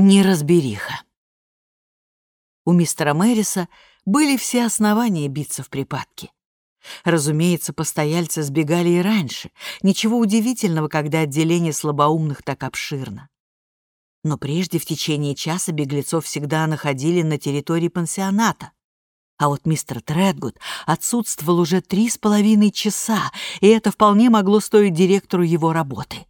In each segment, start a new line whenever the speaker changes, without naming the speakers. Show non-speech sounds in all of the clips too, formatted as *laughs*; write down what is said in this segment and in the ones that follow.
Неразбериха. У мистера Мэриса были все основания биться в припадке. Разумеется, постояльцы сбегали и раньше. Ничего удивительного, когда отделение слабоумных так обширно. Но прежде в течение часа беглецов всегда находили на территории пансионата. А вот мистер Тредгуд отсутствовал уже три с половиной часа, и это вполне могло стоить директору его работы.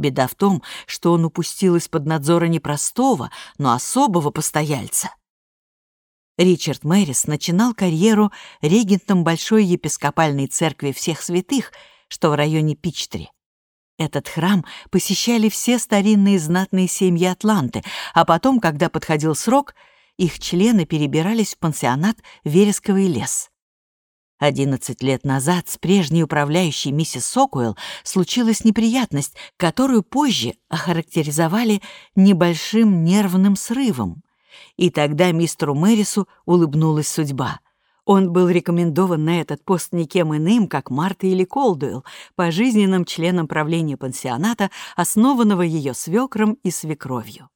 Беда в том, что он упустил из-под надзора непростого, но особого постояльца. Ричард Мэрис начинал карьеру регентом Большой епископальной церкви всех святых, что в районе Пичтри. Этот храм посещали все старинные знатные семьи Атланты, а потом, когда подходил срок, их члены перебирались в пансионат «Вересковый лес». Одиннадцать лет назад с прежней управляющей миссис Сокуэлл случилась неприятность, которую позже охарактеризовали небольшим нервным срывом. И тогда мистеру Мэрису улыбнулась судьба. Он был рекомендован на этот пост никем иным, как Марта или Колдуэлл, пожизненным членом правления пансионата, основанного ее свекром и свекровью.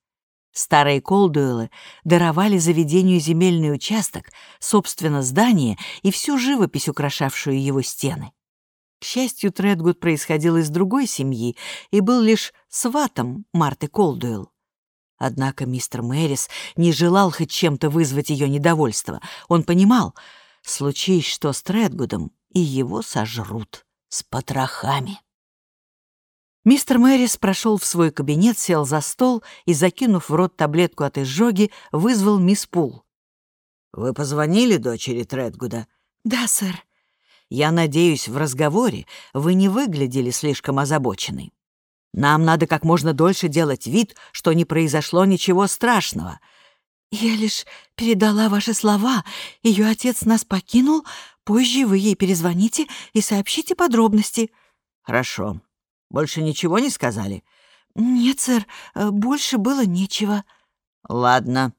Старые Колдуэллы даровали заведению земельный участок, собственно, здание и всю живопись, украшавшую его стены. К счастью, Тредгуд происходил из другой семьи и был лишь сватом Марты Колдуэлл. Однако мистер Мэрис не желал хоть чем-то вызвать ее недовольство. Он понимал, случись что с Тредгудом, и его сожрут с потрохами. Мистер Мэрис прошел в свой кабинет, сел за стол и, закинув в рот таблетку от изжоги, вызвал мисс Пул.
«Вы позвонили дочери Тредгуда?»
«Да, сэр».
«Я надеюсь, в разговоре вы не выглядели слишком озабоченной. Нам надо как можно дольше делать вид, что не произошло ничего страшного».
«Я лишь передала ваши слова. Ее отец нас покинул. Позже вы ей перезвоните и сообщите подробности».
«Хорошо. Больше ничего не сказали?»
«Нет, сэр, э, больше было нечего».
«Ладно,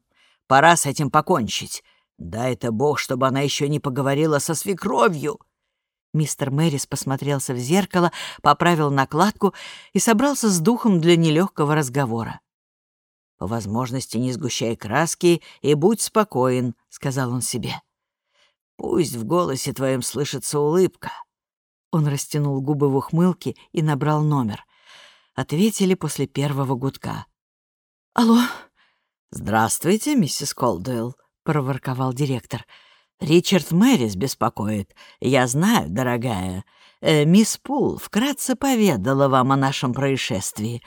пора с этим покончить. Да это бог, чтобы она еще не поговорила со свекровью».
Мистер Мэрис посмотрелся в зеркало, поправил накладку и собрался с духом для нелегкого разговора.
«По возможности не сгущай краски и будь спокоен», — сказал он себе. «Пусть в голосе твоем слышится улыбка.
Он растянул губы в ухмылке и набрал номер. Ответили после первого гудка. «Алло?»
«Здравствуйте, миссис Колдуэлл», — проворковал директор. «Ричард Мэрис беспокоит. Я знаю, дорогая. Э, мисс Пул вкратце поведала вам о нашем происшествии».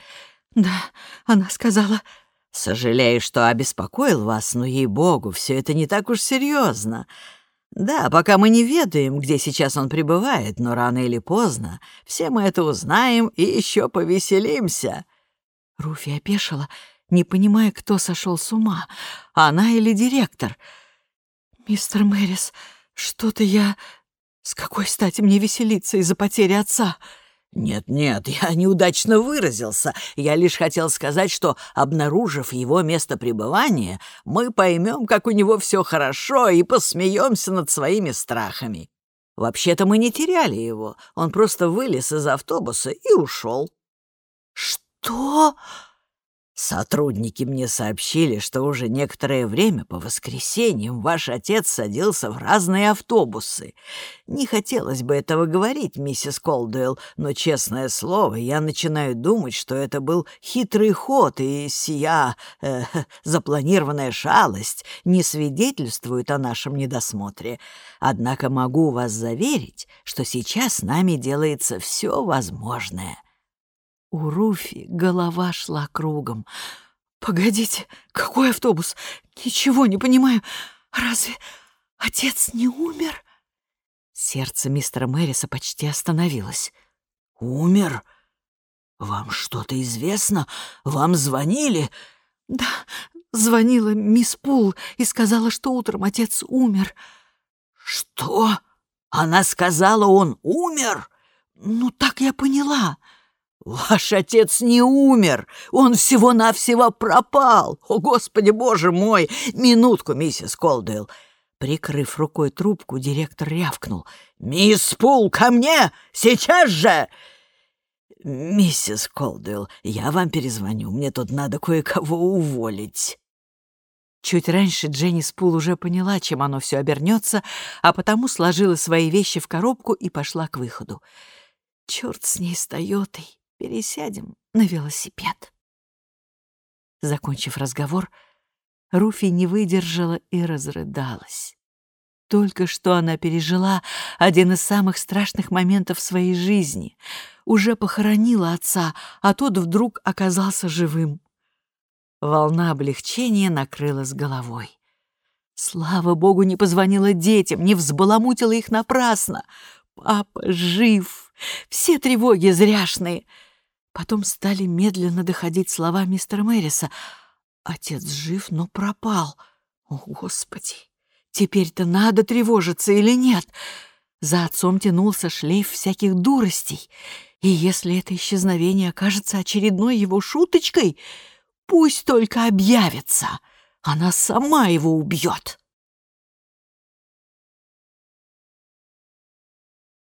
«Да, она сказала...»
«Сожалею, что обеспокоил вас, но, ей-богу, все это не так уж серьезно. Да, пока мы не ведаем, где сейчас он пребывает, но рано или поздно все мы это узнаем и еще повеселимся».
Руфи опешила, не понимая, кто сошел с ума, она или директор. «Мистер Мэрис, что-то я... С какой стати мне веселиться из-за потери отца?»
«Нет-нет, *laughs* я неудачно выразился. Я лишь хотел сказать, что, обнаружив его место пребывания, мы поймем, как у него все хорошо, и посмеемся над своими страхами. Вообще-то мы не теряли его. Он просто вылез из автобуса и ушел».
«Что?»
Сотрудники мне сообщили, что уже некоторое время по воскресеньям ваш отец садился в разные автобусы. Не хотелось бы этого говорить, миссис Колдуэлл, но, честное слово, я начинаю думать, что это был хитрый ход, и сия э, запланированная шалость не свидетельствует о нашем недосмотре. Однако могу вас заверить, что сейчас с нами делается все возможное».
У Руфи голова шла кругом. «Погодите, какой автобус? Ничего не понимаю. Разве отец не умер?» Сердце мистера Мэриса почти остановилось.
«Умер? Вам что-то известно? Вам звонили?»
«Да, звонила мисс Пул и сказала, что утром отец умер».
«Что? Она сказала, он умер?»
«Ну, так я поняла».
«Ваш отец не умер, он всего-навсего пропал! О, Господи, Боже мой! Минутку, миссис Колдуэлл!» Прикрыв рукой трубку, директор рявкнул. «Мисс Пул, ко мне! Сейчас же!» миссис Колдуэлл, я вам перезвоню, мне тут надо кое-кого уволить».
Чуть раньше Дженни Спул уже поняла, чем оно все обернется, а потому сложила свои вещи в коробку и пошла к выходу. Черт с ней с Тойотой, пересядем на велосипед. Закончив разговор, Руфи не выдержала и разрыдалась. Только что она пережила один из самых страшных моментов своей жизни. Уже похоронила отца, а тот вдруг оказался живым. Волна облегчения накрыла с головой. Слава богу, не позвонила детям, не взбаламутила их напрасно. Папа жив, все тревоги зряшные. Потом стали медленно доходить слова мистера Мэриса. Отец жив, но пропал. О, Господи! Теперь-то надо тревожиться или нет? За отцом тянулся шлейф всяких дуростей. И если это исчезновение окажется очередной его шуточкой, пусть только объявится. Она сама его убьет.